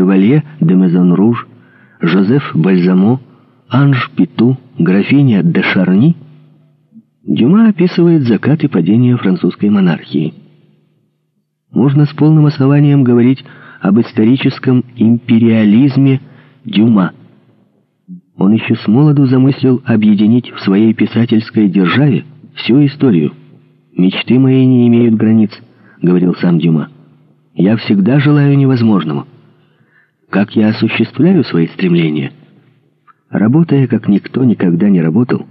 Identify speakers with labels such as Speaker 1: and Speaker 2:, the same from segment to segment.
Speaker 1: Шевалье де Мезон-Руж, Жозеф Бальзамо, Анж Питу, графиня де Шарни, Дюма описывает закат и падение французской монархии. Можно с полным основанием говорить об историческом империализме Дюма. Он еще с молоду замыслил объединить в своей писательской державе всю историю. «Мечты мои не имеют границ», — говорил сам Дюма. «Я всегда желаю невозможного. Как я осуществляю свои стремления? Работая, как никто никогда не работал,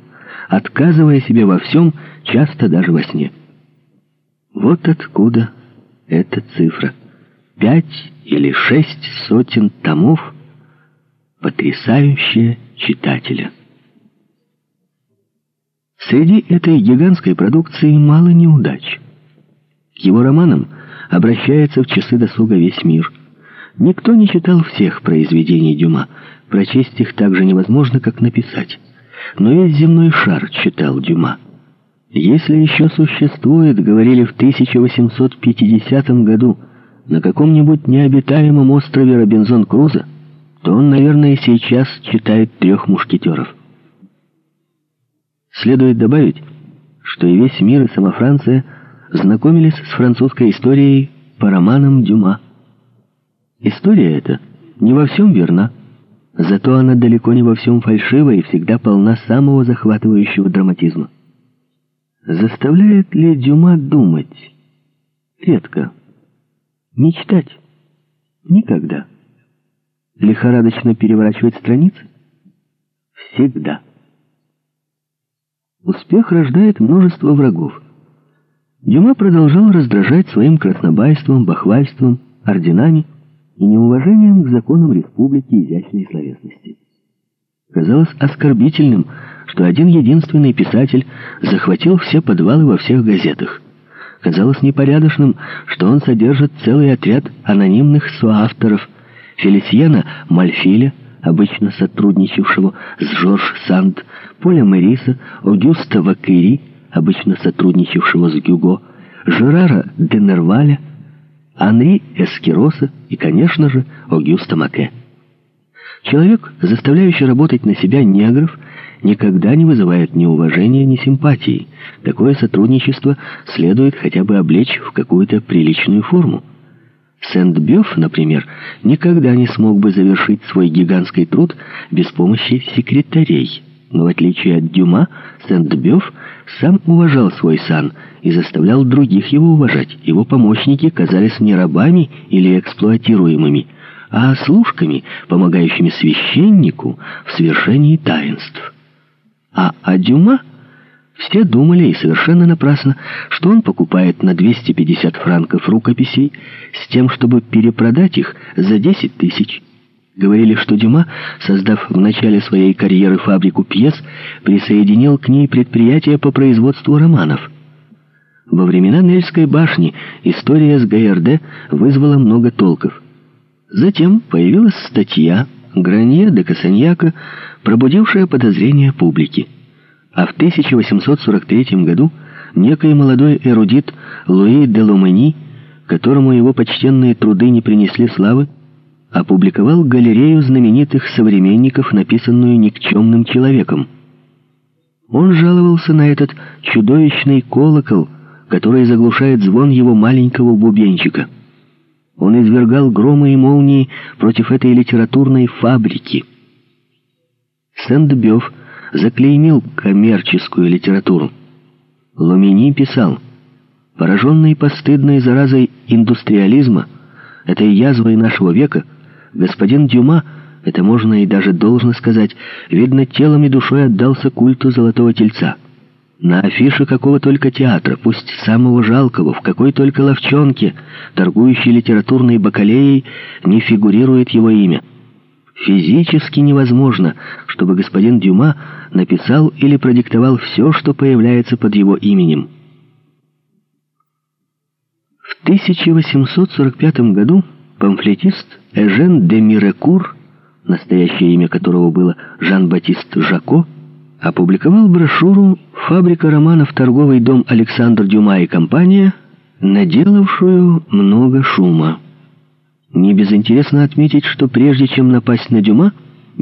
Speaker 1: отказывая себе во всем, часто даже во сне. Вот откуда эта цифра. Пять или шесть сотен томов, потрясающая читателя. Среди этой гигантской продукции мало неудач. К его романам обращается в часы досуга весь мир. Никто не читал всех произведений Дюма, прочесть их так же невозможно, как написать. Но весь земной шар читал Дюма. Если еще существует, говорили в 1850 году, на каком-нибудь необитаемом острове Робинзон Крузо, то он, наверное, сейчас читает «Трех мушкетеров». Следует добавить, что и весь мир, и сама Франция знакомились с французской историей по романам Дюма. История эта не во всем верна, зато она далеко не во всем фальшива и всегда полна самого захватывающего драматизма. Заставляет ли Дюма думать? Редко. Мечтать? Никогда. Лихорадочно переворачивать страницы? Всегда. Успех рождает множество врагов. Дюма продолжал раздражать своим краснобайством, бахвальством, орденами и неуважением к законам республики изящной словесности. Казалось оскорбительным, что один единственный писатель захватил все подвалы во всех газетах. Казалось непорядочным, что он содержит целый отряд анонимных соавторов Фелисьена Мальфиля, обычно сотрудничавшего с Жорж Санд, Поля Мэриса, Огюста Вакири, обычно сотрудничавшего с Гюго, Жерара де Нерваля, Анри Эскироса и, конечно же, Огюста Маке. Человек, заставляющий работать на себя негров, никогда не вызывает ни уважения, ни симпатии. Такое сотрудничество следует хотя бы облечь в какую-то приличную форму. Сент-Бёв, например, никогда не смог бы завершить свой гигантский труд без помощи секретарей. Но в отличие от Дюма, Сент-Бёв сам уважал свой сан и заставлял других его уважать. Его помощники казались не рабами или эксплуатируемыми, а служками, помогающими священнику в совершении таинств. А о Дюма все думали, и совершенно напрасно, что он покупает на 250 франков рукописей с тем, чтобы перепродать их за 10 тысяч. Говорили, что Дюма, создав в начале своей карьеры фабрику пьес, присоединил к ней предприятие по производству романов. Во времена Нельской башни история с ГРД вызвала много толков. Затем появилась статья Гранье де Касаньяка, пробудившая подозрения публики. А в 1843 году некий молодой эрудит Луи де Ломани, которому его почтенные труды не принесли славы, опубликовал галерею знаменитых современников, написанную никчемным человеком. Он жаловался на этот чудовищный колокол, который заглушает звон его маленького бубенчика. Он извергал громы и молнии против этой литературной фабрики. Сент-Бёв заклеймил коммерческую литературу. Ломини писал, пораженный постыдной заразой индустриализма, этой язвой нашего века, господин Дюма, это можно и даже должно сказать, видно, телом и душой отдался культу золотого тельца. На афише какого только театра, пусть самого жалкого, в какой только ловчонке, торгующей литературной бакалеей, не фигурирует его имя. Физически невозможно, чтобы господин Дюма написал или продиктовал все, что появляется под его именем. В 1845 году памфлетист Эжен де Мирекур, настоящее имя которого было Жан-Батист Жако, опубликовал брошюру «Фабрика романов. Торговый дом Александр Дюма и компания», наделавшую много шума. Не безинтересно отметить, что прежде чем напасть на Дюма,